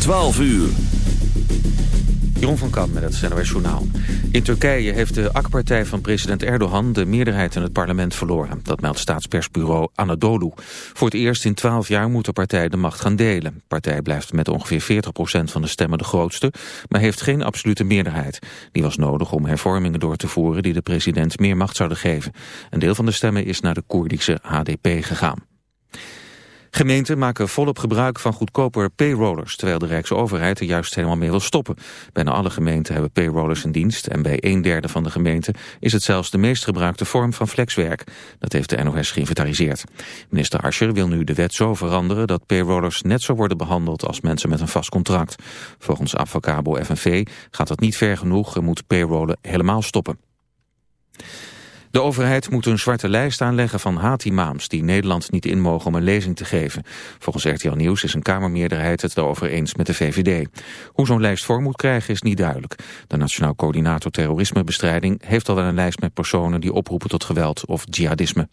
12 uur. Jeroen van Kamp met het NOS Journaal. In Turkije heeft de AK-partij van president Erdogan de meerderheid in het parlement verloren. Dat meldt staatspersbureau Anadolu. Voor het eerst in 12 jaar moet de partij de macht gaan delen. De partij blijft met ongeveer 40% van de stemmen de grootste, maar heeft geen absolute meerderheid. Die was nodig om hervormingen door te voeren die de president meer macht zouden geven. Een deel van de stemmen is naar de Koerdische HDP gegaan. Gemeenten maken volop gebruik van goedkoper payrollers, terwijl de Rijksoverheid er juist helemaal mee wil stoppen. Bijna alle gemeenten hebben payrollers in dienst en bij een derde van de gemeenten is het zelfs de meest gebruikte vorm van flexwerk. Dat heeft de NOS geïnventariseerd. Minister Ascher wil nu de wet zo veranderen dat payrollers net zo worden behandeld als mensen met een vast contract. Volgens Avocabo FNV gaat dat niet ver genoeg en moet payrollen helemaal stoppen. De overheid moet een zwarte lijst aanleggen van haatimams die Nederland niet in mogen om een lezing te geven. Volgens RTL Nieuws is een Kamermeerderheid het daarover eens met de VVD. Hoe zo'n lijst vorm moet krijgen is niet duidelijk. De Nationaal Coördinator Terrorismebestrijding heeft al wel een lijst met personen die oproepen tot geweld of jihadisme.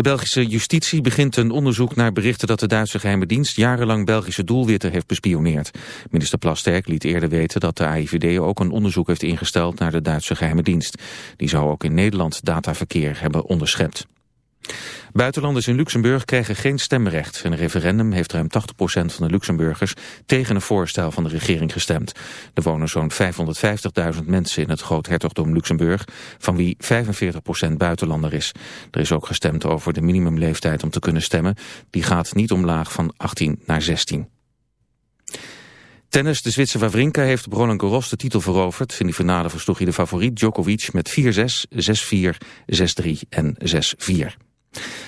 De Belgische justitie begint een onderzoek naar berichten dat de Duitse geheime dienst jarenlang Belgische doelwitten heeft bespioneerd. Minister Plasterk liet eerder weten dat de AIVD ook een onderzoek heeft ingesteld naar de Duitse geheime dienst. Die zou ook in Nederland dataverkeer hebben onderschept. Buitenlanders in Luxemburg krijgen geen stemrecht. Een referendum heeft ruim 80% van de Luxemburgers tegen een voorstel van de regering gestemd. Er wonen zo'n 550.000 mensen in het groot hertogdom Luxemburg, van wie 45% buitenlander is. Er is ook gestemd over de minimumleeftijd om te kunnen stemmen. Die gaat niet omlaag van 18 naar 16. Tennis, de Zwitser Wawrinka heeft op Roland Garros de titel veroverd. In die finale versloeg hij de favoriet Djokovic met 4-6, 6-4, 6-3 en 6-4.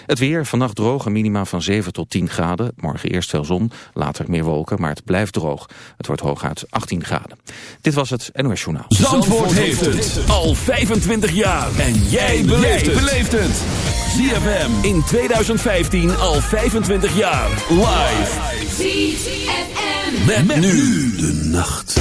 Het weer, vannacht droog, een minima van 7 tot 10 graden. Morgen eerst veel zon, later meer wolken, maar het blijft droog. Het wordt hooguit 18 graden. Dit was het NOS Journaal. Zandvoort, heeft het al 25 jaar. En jij beleeft het. ZFM in 2015 al 25 jaar. Live. ZFM. met nu de nacht.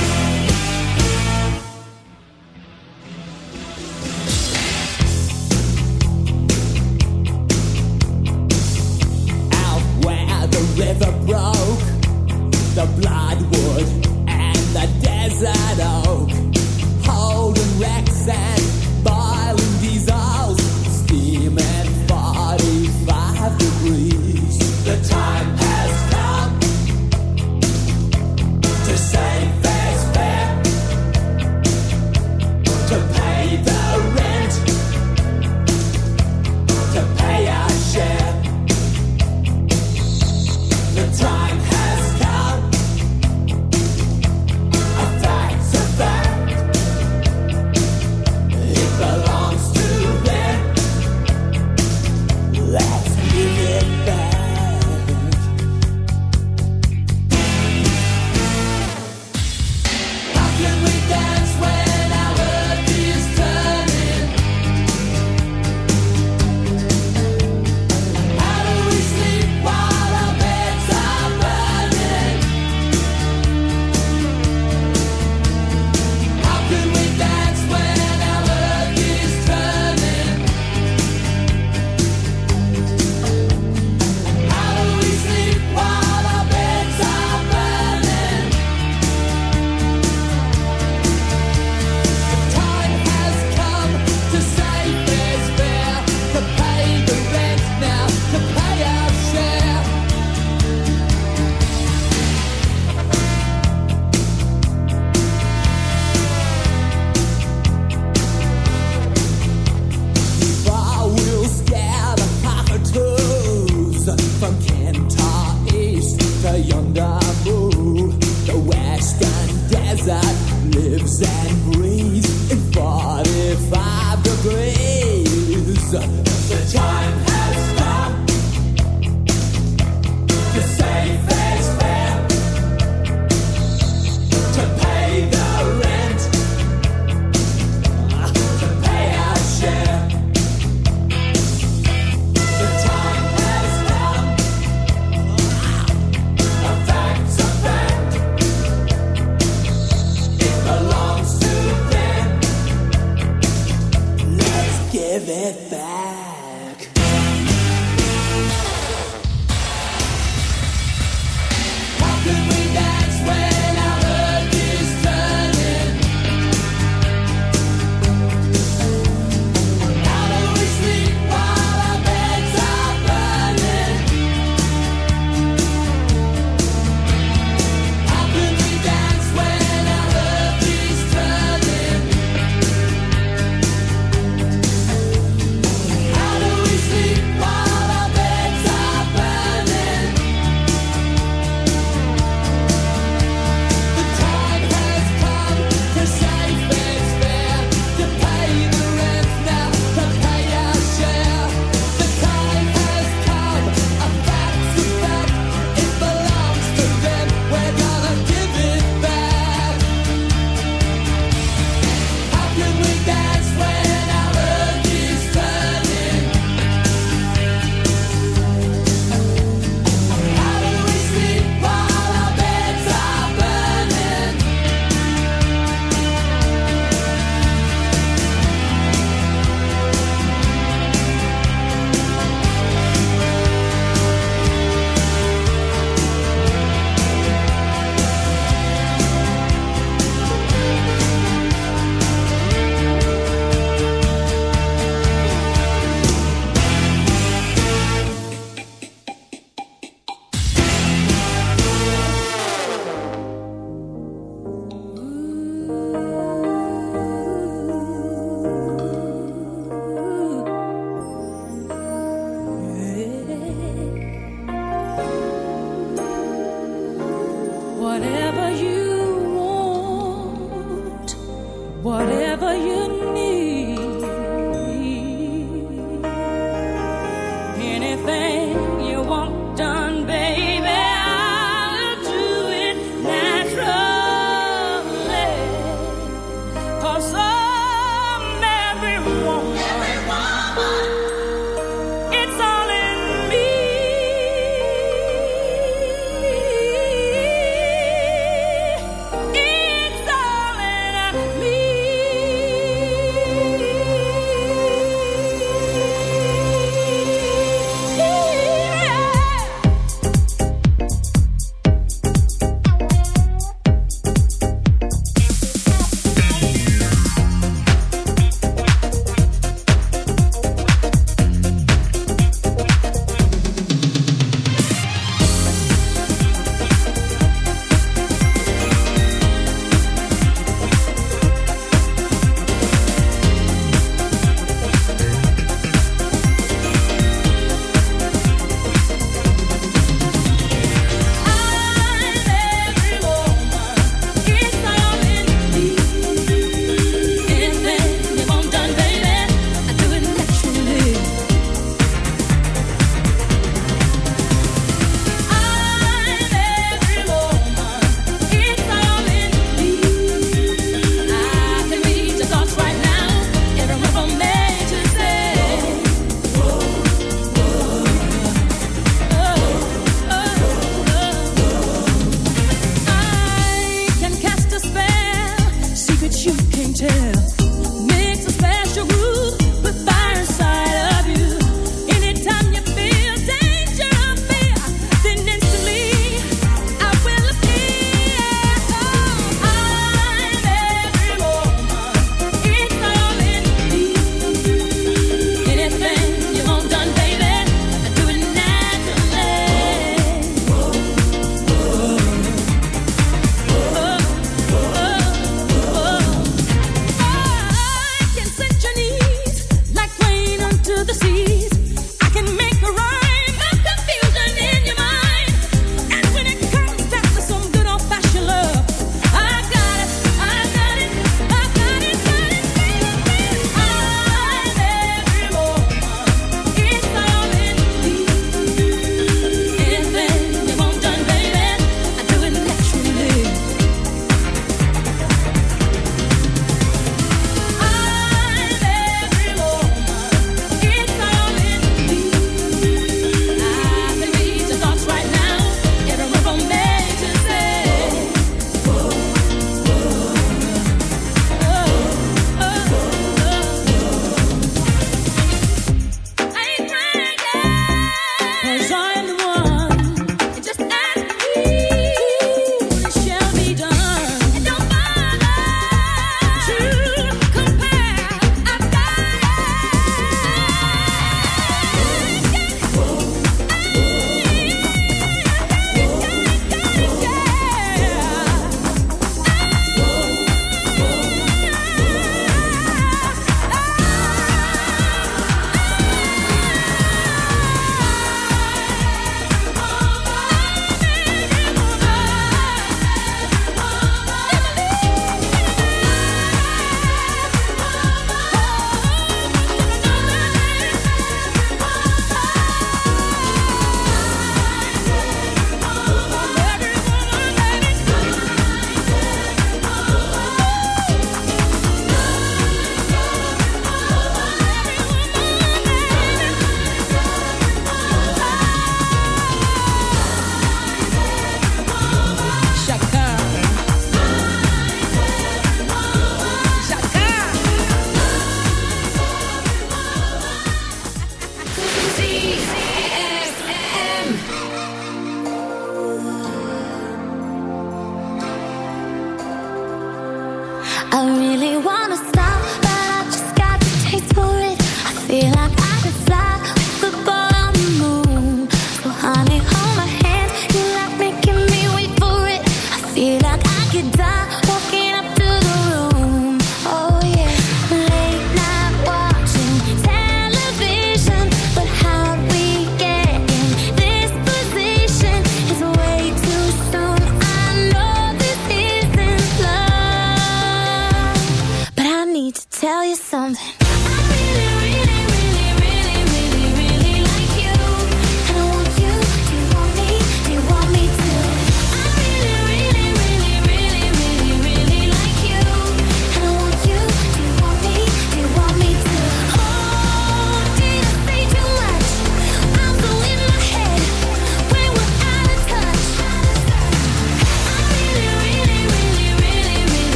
I really wanna stop, but I just got the taste for it. I feel like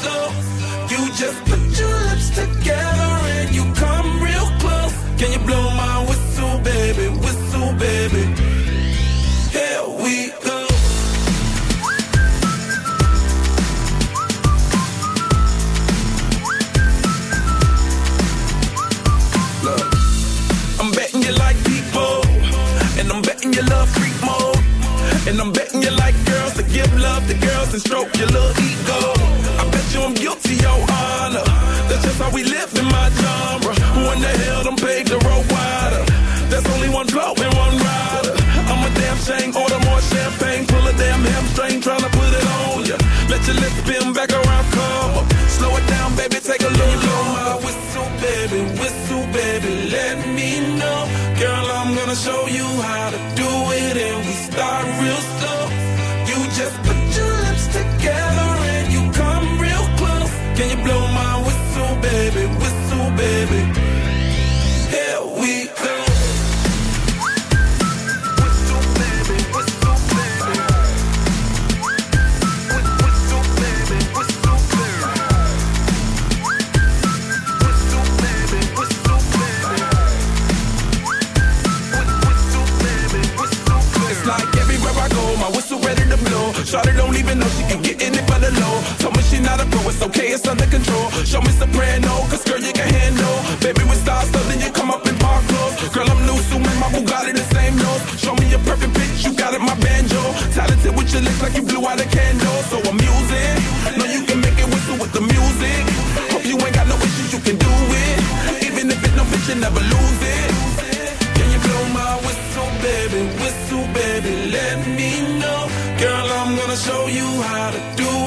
Slow. You just put your lips together and you come real close. Can you blow my whistle, baby? Whistle, baby. Here we go. Look, I'm betting you like people, and I'm betting you love freak mode, and I'm betting you like girls to give love to girls and stroke your little ego. I bet you I'm guilty, your honor. That's just how we live in my genre. Who in the hell done paved the road wider? There's only one blow and one rider. I'm a damn shame, order more champagne, pull a damn hamstring, tryna put it on ya. Let your lips spin back around, come up. Slow it down, baby, take a look. Blow my whistle, baby, whistle, baby, let me know. Girl, I'm gonna show you in it for the low. Told me she not a pro, it's okay, it's under control. Show me soprano, cause girl you can handle. Baby with stars, so then you come up in park clothes. Girl I'm new, so my Bugatti the same nose. Show me a perfect pitch, you got it, my banjo. Talented with your lips like you blew out a candle. So I'm gonna show you how to do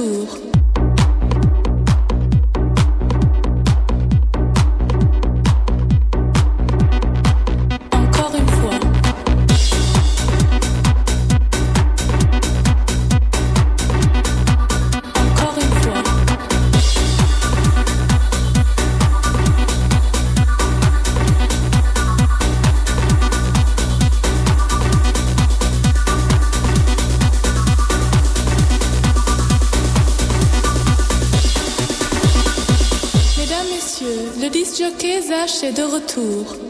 tour. De retour.